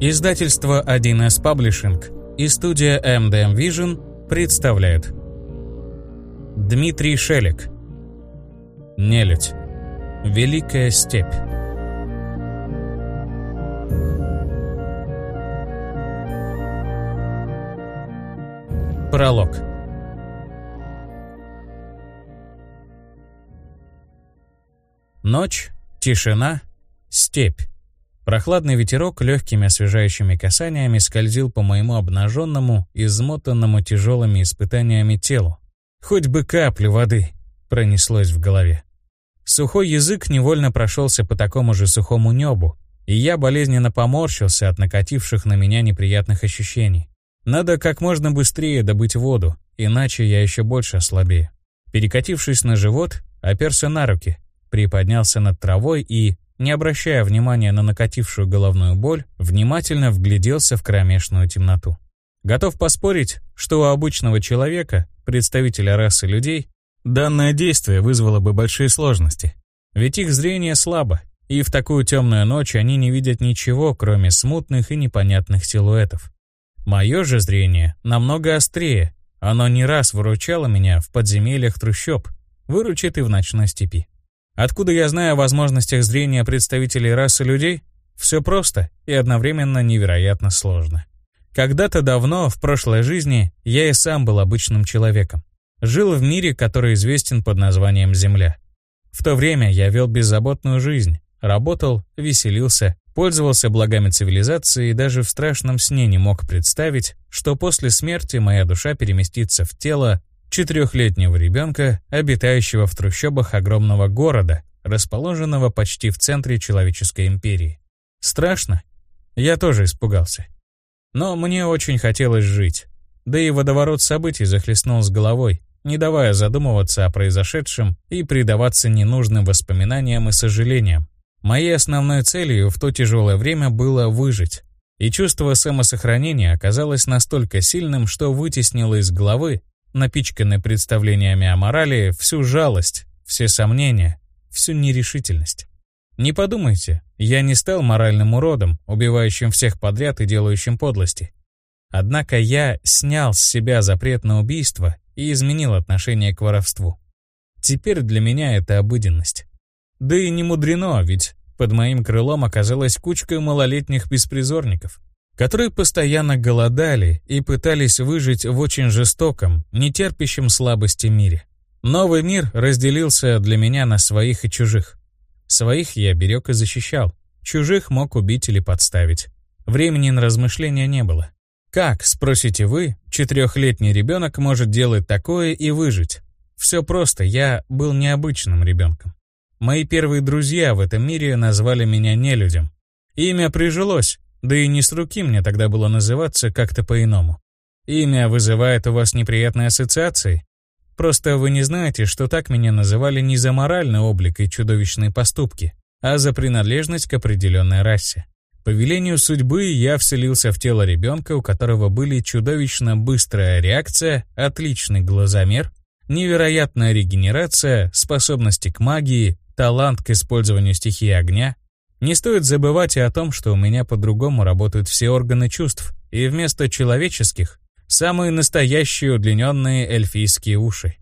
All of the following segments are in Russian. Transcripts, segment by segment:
Издательство 1С Publishing и студия MDM Vision представляют Дмитрий Шелик. Нелюдь Великая степь Пролог. Ночь, тишина, степь. Прохладный ветерок легкими освежающими касаниями скользил по моему обнаженному, измотанному тяжелыми испытаниями телу. Хоть бы каплю воды пронеслось в голове. Сухой язык невольно прошелся по такому же сухому небу, и я болезненно поморщился от накативших на меня неприятных ощущений. Надо как можно быстрее добыть воду, иначе я еще больше ослабею. Перекатившись на живот, оперся на руки, приподнялся над травой и, не обращая внимания на накатившую головную боль, внимательно вгляделся в кромешную темноту. Готов поспорить, что у обычного человека, представителя расы людей, данное действие вызвало бы большие сложности. Ведь их зрение слабо, и в такую темную ночь они не видят ничего, кроме смутных и непонятных силуэтов. Мое же зрение намного острее, оно не раз выручало меня в подземельях трущоб, выручит и в ночной степи. Откуда я знаю о возможностях зрения представителей расы людей? Все просто и одновременно невероятно сложно. Когда-то давно, в прошлой жизни, я и сам был обычным человеком. Жил в мире, который известен под названием Земля. В то время я вел беззаботную жизнь, работал, веселился, пользовался благами цивилизации и даже в страшном сне не мог представить, что после смерти моя душа переместится в тело четырехлетнего ребенка, обитающего в трущобах огромного города, расположенного почти в центре человеческой империи. Страшно? Я тоже испугался. Но мне очень хотелось жить. Да и водоворот событий захлестнул с головой, не давая задумываться о произошедшем и предаваться ненужным воспоминаниям и сожалениям. Моей основной целью в то тяжелое время было выжить. И чувство самосохранения оказалось настолько сильным, что вытеснило из головы напичканной представлениями о морали, всю жалость, все сомнения, всю нерешительность. Не подумайте, я не стал моральным уродом, убивающим всех подряд и делающим подлости. Однако я снял с себя запрет на убийство и изменил отношение к воровству. Теперь для меня это обыденность. Да и не мудрено, ведь под моим крылом оказалась кучка малолетних беспризорников которые постоянно голодали и пытались выжить в очень жестоком, нетерпящем слабости мире. Новый мир разделился для меня на своих и чужих. Своих я берег и защищал, чужих мог убить или подставить. Времени на размышления не было. Как, спросите вы, четырехлетний ребенок может делать такое и выжить? Все просто, я был необычным ребенком. Мои первые друзья в этом мире назвали меня нелюдем. Имя прижилось, да и не с руки мне тогда было называться как-то по-иному. Имя вызывает у вас неприятные ассоциации? Просто вы не знаете, что так меня называли не за моральный облик и чудовищные поступки, а за принадлежность к определенной расе. По велению судьбы я вселился в тело ребенка, у которого были чудовищно быстрая реакция, отличный глазомер, невероятная регенерация, способности к магии, талант к использованию стихии огня, не стоит забывать и о том, что у меня по-другому работают все органы чувств, и вместо человеческих — самые настоящие удлиненные эльфийские уши.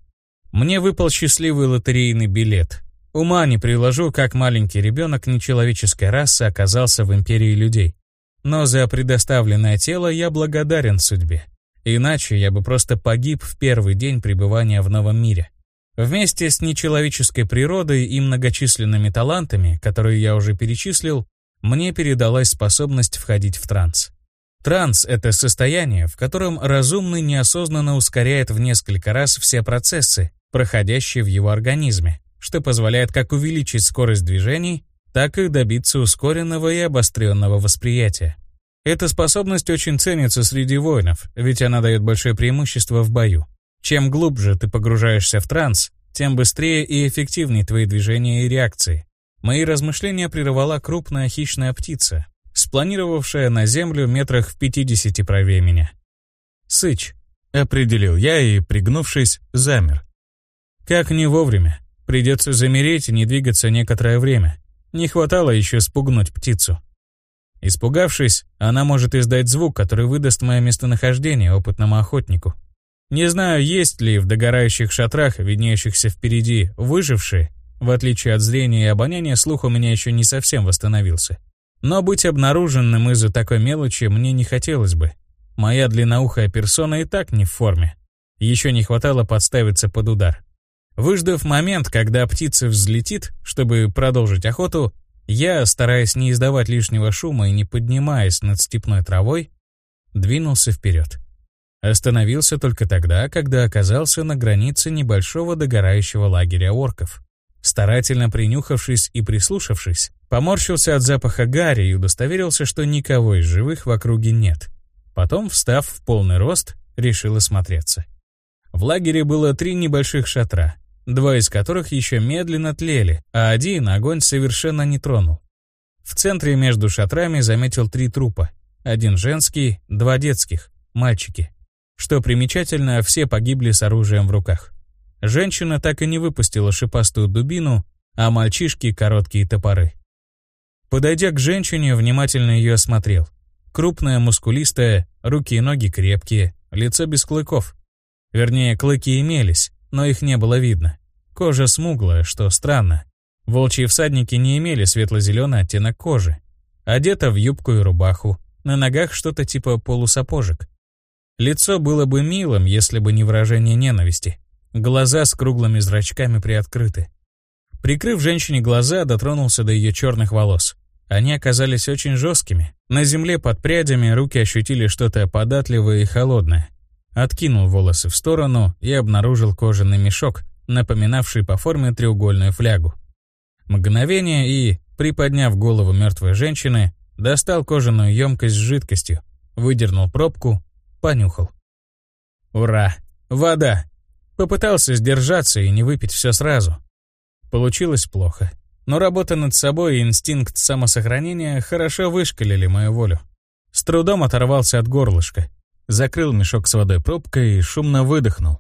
Мне выпал счастливый лотерейный билет. Ума не приложу, как маленький ребенок нечеловеческой расы оказался в империи людей. Но за предоставленное тело я благодарен судьбе. Иначе я бы просто погиб в первый день пребывания в новом мире. Вместе с нечеловеческой природой и многочисленными талантами, которые я уже перечислил, мне передалась способность входить в транс. Транс — это состояние, в котором разумный неосознанно ускоряет в несколько раз все процессы, проходящие в его организме, что позволяет как увеличить скорость движений, так и добиться ускоренного и обостренного восприятия. Эта способность очень ценится среди воинов, ведь она дает большое преимущество в бою. Чем глубже ты погружаешься в транс, тем быстрее и эффективнее твои движения и реакции. Мои размышления прервала крупная хищная птица, спланировавшая на землю метрах в 50 правее меня. «Сыч», — определил я и, пригнувшись, замер. Как не вовремя. Придется замереть и не двигаться некоторое время. Не хватало еще спугнуть птицу. Испугавшись, она может издать звук, который выдаст мое местонахождение опытному охотнику. Не знаю, есть ли в догорающих шатрах, виднеющихся впереди, выжившие. В отличие от зрения и обоняния, слух у меня еще не совсем восстановился. Но быть обнаруженным из-за такой мелочи мне не хотелось бы. Моя длинноухая персона и так не в форме. Еще не хватало подставиться под удар. Выждав момент, когда птица взлетит, чтобы продолжить охоту, я, стараясь не издавать лишнего шума и не поднимаясь над степной травой, двинулся вперед. Остановился только тогда, когда оказался на границе небольшого догорающего лагеря орков. Старательно принюхавшись и прислушавшись, поморщился от запаха гари и удостоверился, что никого из живых в округе нет. Потом, встав в полный рост, решил осмотреться. В лагере было три небольших шатра, два из которых еще медленно тлели, а один огонь совершенно не тронул. В центре между шатрами заметил три трупа. Один женский, два детских, мальчики. Что примечательно, все погибли с оружием в руках. Женщина так и не выпустила шипастую дубину, а мальчишки — короткие топоры. Подойдя к женщине, внимательно ее осмотрел. Крупная, мускулистая, руки и ноги крепкие, лицо без клыков. Вернее, клыки имелись, но их не было видно. Кожа смуглая, что странно. Волчьи всадники не имели светло-зеленый оттенок кожи. Одета в юбку и рубаху, на ногах что-то типа полусапожек. Лицо было бы милым, если бы не выражение ненависти. Глаза с круглыми зрачками приоткрыты. Прикрыв женщине глаза, дотронулся до ее черных волос. Они оказались очень жесткими. На земле под прядями руки ощутили что-то податливое и холодное. Откинул волосы в сторону и обнаружил кожаный мешок, напоминавший по форме треугольную флягу. Мгновение и, приподняв голову мертвой женщины, достал кожаную емкость с жидкостью, выдернул пробку, понюхал. Ура! Вода! Попытался сдержаться и не выпить все сразу. Получилось плохо. Но работа над собой и инстинкт самосохранения хорошо вышкалили мою волю. С трудом оторвался от горлышка, закрыл мешок с водой пробкой и шумно выдохнул.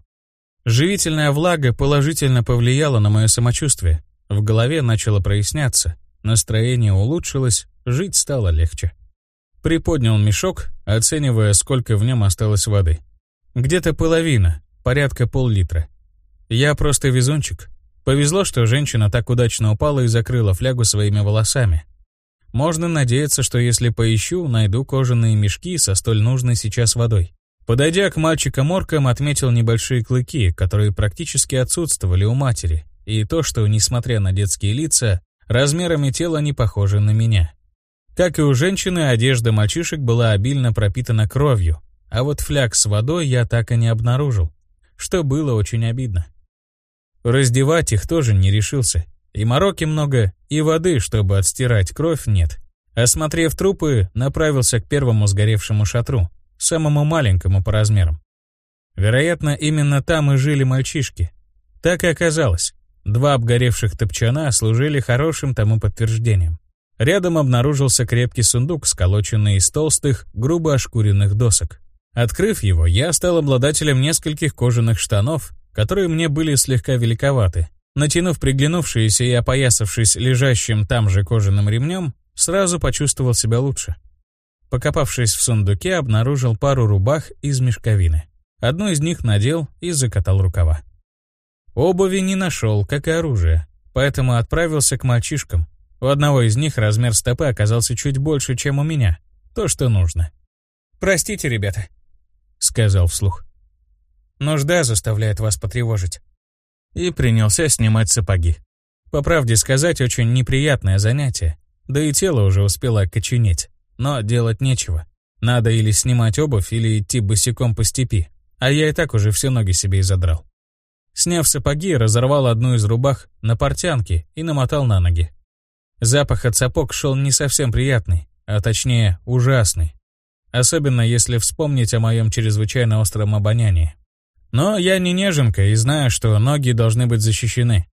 Живительная влага положительно повлияла на мое самочувствие. В голове начало проясняться, настроение улучшилось, жить стало легче. Приподнял мешок, оценивая, сколько в нем осталось воды. Где-то половина, порядка пол-литра. Я просто везунчик. Повезло, что женщина так удачно упала и закрыла флягу своими волосами. Можно надеяться, что если поищу, найду кожаные мешки со столь нужной сейчас водой. Подойдя к мальчикам-оркам, отметил небольшие клыки, которые практически отсутствовали у матери, и то, что, несмотря на детские лица, размерами тела не похожи на меня. Как и у женщины, одежда мальчишек была обильно пропитана кровью, а вот фляг с водой я так и не обнаружил, что было очень обидно. Раздевать их тоже не решился, и мороки много, и воды, чтобы отстирать кровь, нет. Осмотрев трупы, направился к первому сгоревшему шатру, самому маленькому по размерам. Вероятно, именно там и жили мальчишки. Так и оказалось. Два обгоревших топчана служили хорошим тому подтверждением. Рядом обнаружился крепкий сундук, сколоченный из толстых, грубо ошкуренных досок. Открыв его, я стал обладателем нескольких кожаных штанов, которые мне были слегка великоваты, Натянув приглянувшиеся и опоясавшись лежащим там же кожаным ремнем, сразу почувствовал себя лучше. Покопавшись в сундуке, обнаружил пару рубах из мешковины. Одну из них надел и закатал рукава. Обуви не нашел, как и оружие, поэтому отправился к мальчишкам. У одного из них размер стопы оказался чуть больше, чем у меня. То, что нужно. «Простите, ребята», — сказал вслух. «Нужда заставляет вас потревожить и принялся снимать сапоги. По правде сказать, очень неприятное занятие, да и тело уже успело окоченеть. Но делать нечего. Надо или снимать обувь, или идти босиком по степи, а я и так уже все ноги себе изодрал. Сняв сапоги, разорвал одну из рубах на портянке и намотал на ноги. Запах от сапог шел не совсем приятный, а точнее ужасный. Особенно если вспомнить о моем чрезвычайно остром обонянии. Но я не неженка и знаю, что ноги должны быть защищены.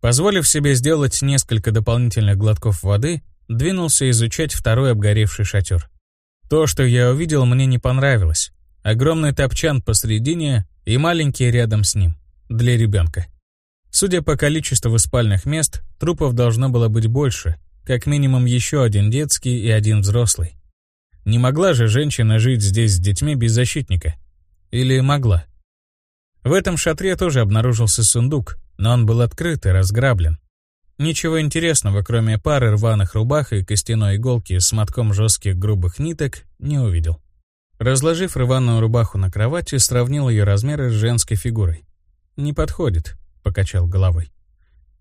Позволив себе сделать несколько дополнительных глотков воды, двинулся изучать второй обгоревший шатер. То, что я увидел, мне не понравилось. Огромный топчан посредине и маленький рядом с ним, для ребенка. Судя по количеству спальных мест, трупов должно было быть больше, как минимум еще один детский и один взрослый. Не могла же женщина жить здесь с детьми без защитника? Или могла? В этом шатре тоже обнаружился сундук, но он был открыт и разграблен. Ничего интересного, кроме пары рваных рубах и костяной иголки с мотком жестких грубых ниток, не увидел. Разложив рваную рубаху на кровати, сравнил ее размеры с женской фигурой. «Не подходит», — покачал головой.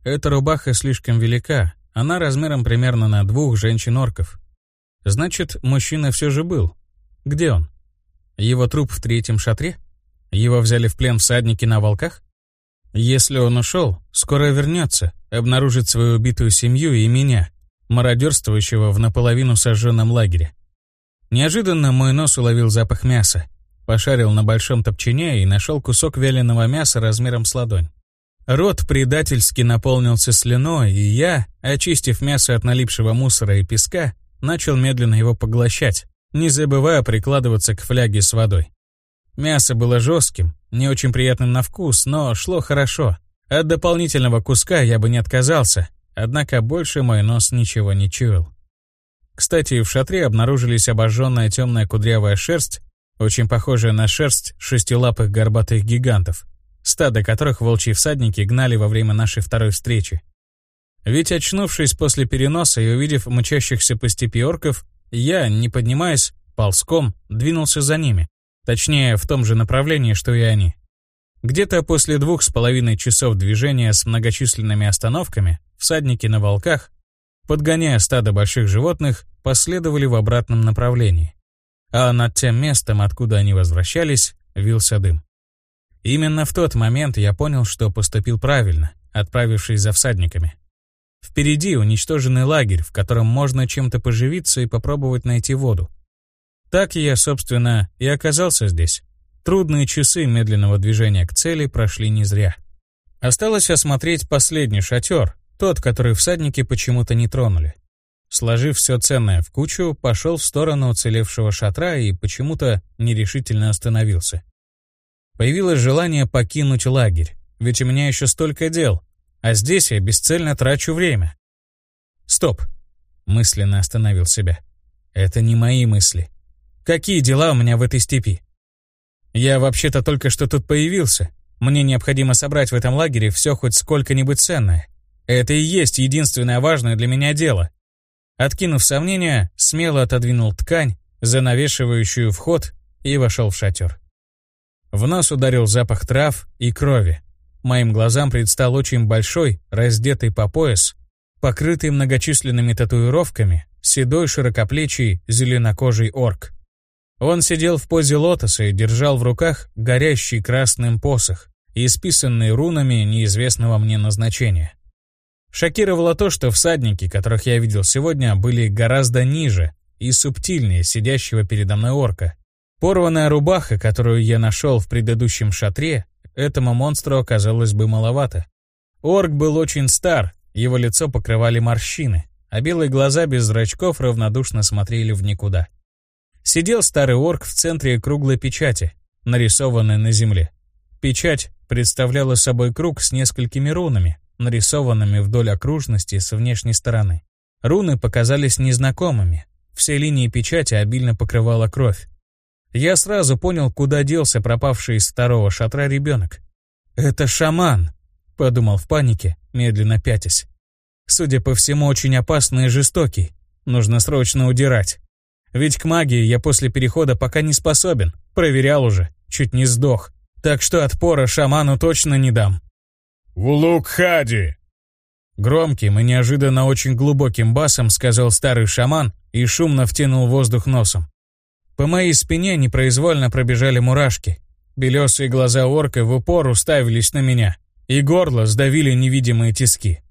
«Эта рубаха слишком велика, она размером примерно на двух женщин-орков. Значит, мужчина все же был. Где он? Его труп в третьем шатре? Его взяли в плен всадники на волках? Если он ушел, скоро вернется, обнаружит свою убитую семью и меня, мародерствующего в наполовину сожженном лагере. Неожиданно мой нос уловил запах мяса. Пошарил на большом топчине и нашел кусок вяленого мяса размером с ладонь. Рот предательски наполнился слюной, и я, очистив мясо от налипшего мусора и песка, начал медленно его поглощать, не забывая прикладываться к фляге с водой. Мясо было жестким, не очень приятным на вкус, но шло хорошо. От дополнительного куска я бы не отказался, однако больше мой нос ничего не чуял. Кстати, в шатре обнаружились обожженная темная кудрявая шерсть, очень похожая на шерсть шестилапых горбатых гигантов, стадо которых волчьи всадники гнали во время нашей второй встречи. Ведь очнувшись после переноса и увидев мчащихся по степи орков, я, не поднимаясь, ползком, двинулся за ними. Точнее, в том же направлении, что и они. Где-то после двух с половиной часов движения с многочисленными остановками, всадники на волках, подгоняя стадо больших животных, последовали в обратном направлении. А над тем местом, откуда они возвращались, вился дым. Именно в тот момент я понял, что поступил правильно, отправившись за всадниками. Впереди уничтоженный лагерь, в котором можно чем-то поживиться и попробовать найти воду. Так я, собственно, и оказался здесь. Трудные часы медленного движения к цели прошли не зря. Осталось осмотреть последний шатер, тот, который всадники почему-то не тронули. Сложив все ценное в кучу, пошел в сторону уцелевшего шатра и почему-то нерешительно остановился. Появилось желание покинуть лагерь, ведь у меня еще столько дел, а здесь я бесцельно трачу время. Стоп, мысленно остановил себя. Это не мои мысли. Какие дела у меня в этой степи? Я вообще-то только что тут появился. Мне необходимо собрать в этом лагере все хоть сколько-нибудь ценное. Это и есть единственное важное для меня дело. Откинув сомнения, смело отодвинул ткань, занавешивающую вход, и вошел в шатер. В нос ударил запах трав и крови. Моим глазам предстал очень большой, раздетый по пояс, покрытый многочисленными татуировками, седой широкоплечий зеленокожий орк. Он сидел в позе лотоса и держал в руках горящий красным посох, исписанный рунами неизвестного мне назначения. Шокировало то, что всадники, которых я видел сегодня, были гораздо ниже и субтильнее сидящего передо мной орка. Порванная рубаха, которую я нашел в предыдущем шатре, этому монстру оказалось бы маловато. Орк был очень стар, его лицо покрывали морщины, а белые глаза без зрачков равнодушно смотрели в никуда. Сидел старый орк в центре круглой печати, нарисованной на земле. Печать представляла собой круг с несколькими рунами, нарисованными вдоль окружности с внешней стороны. Руны показались незнакомыми. Все линии печати обильно покрывала кровь. Я сразу понял, куда делся пропавший из второго шатра ребенок. «Это шаман», — подумал в панике, медленно пятясь. Судя по всему, очень опасный и жестокий. Нужно срочно удирать. Ведь к магии я после перехода пока не способен. Проверял уже, чуть не сдох. Так что отпора шаману точно не дам. «Вулукхади!» Громким и неожиданно очень глубоким басом сказал старый шаман и шумно втянул воздух носом. По моей спине непроизвольно пробежали мурашки. Белесые глаза орка в упор уставились на меня, и горло сдавили невидимые тиски.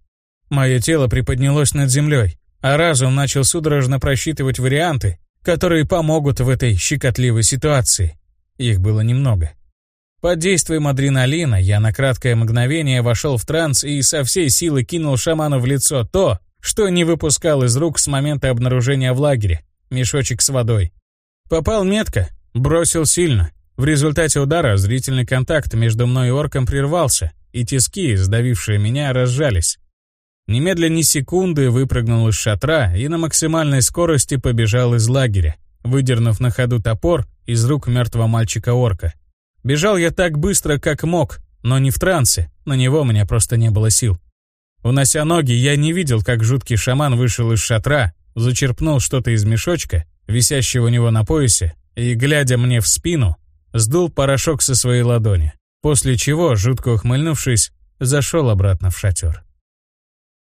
Мое тело приподнялось над землей, а разум начал судорожно просчитывать варианты, которые помогут в этой щекотливой ситуации. Их было немного. Под действием адреналина я на краткое мгновение вошел в транс и со всей силы кинул шаману в лицо то, что не выпускал из рук с момента обнаружения в лагере — мешочек с водой. Попал метко, бросил сильно. В результате удара зрительный контакт между мной и орком прервался, и тиски, сдавившие меня, разжались. Немедля ни секунды выпрыгнул из шатра и на максимальной скорости побежал из лагеря, выдернув на ходу топор из рук мертвого мальчика-орка. Бежал я так быстро, как мог, но не в трансе, на него у меня просто не было сил. Унося ноги, я не видел, как жуткий шаман вышел из шатра, зачерпнул что-то из мешочка, висящего у него на поясе, и, глядя мне в спину, сдул порошок со своей ладони, после чего, жутко ухмыльнувшись, зашел обратно в шатер.